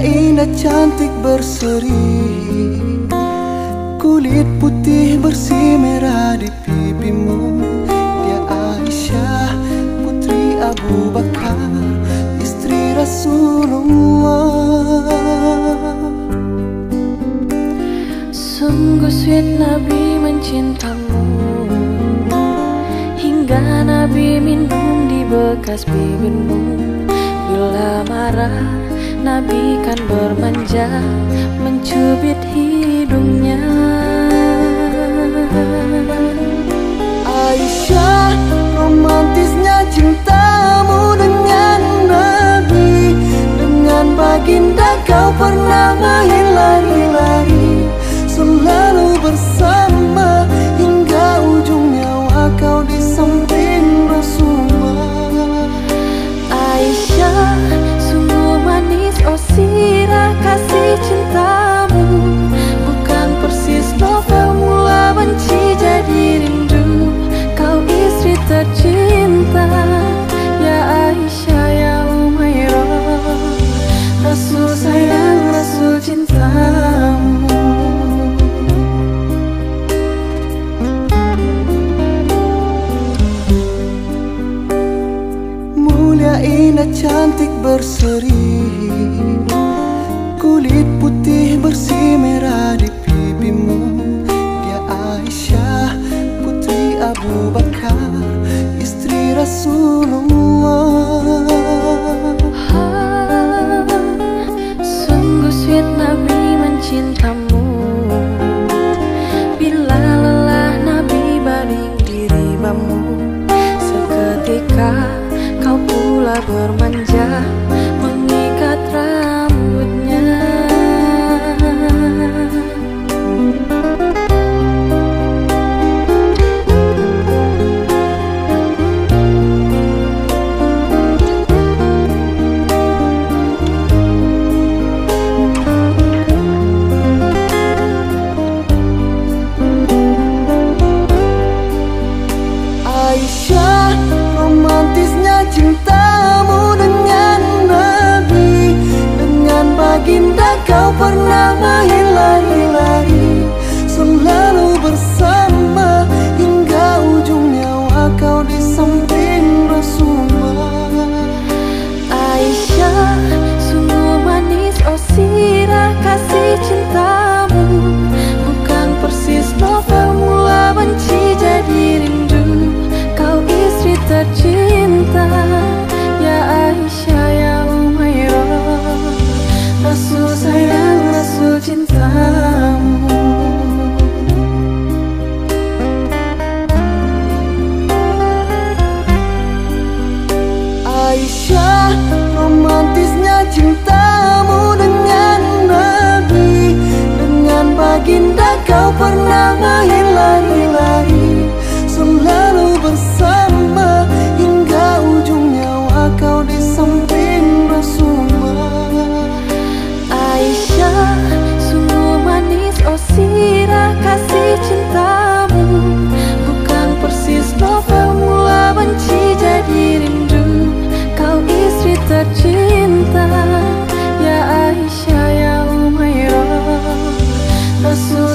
indah cantik berseri. Kulit putih bersih merah di pipimu. Dia Aisyah putri Abu Bakar Istri Rasulullah. Sungguh sweet Nabi mencintamu. Hingga Nabi minum di bekas bibirmu. Bila marah Nabi kan bermanja Mencubit hidungnya. Aisyah Indah cantik berseri. Kulit putih bersih merah di pipimu. Dia Aisyah putri Abu Bakar Istri Rasulullah bermanja tercinta Ya Aisyah ya Umairah Rasul sayang Rasul cintamu. Aisyah romantisnya cintamu dengan Nabi Dengan baginda soon.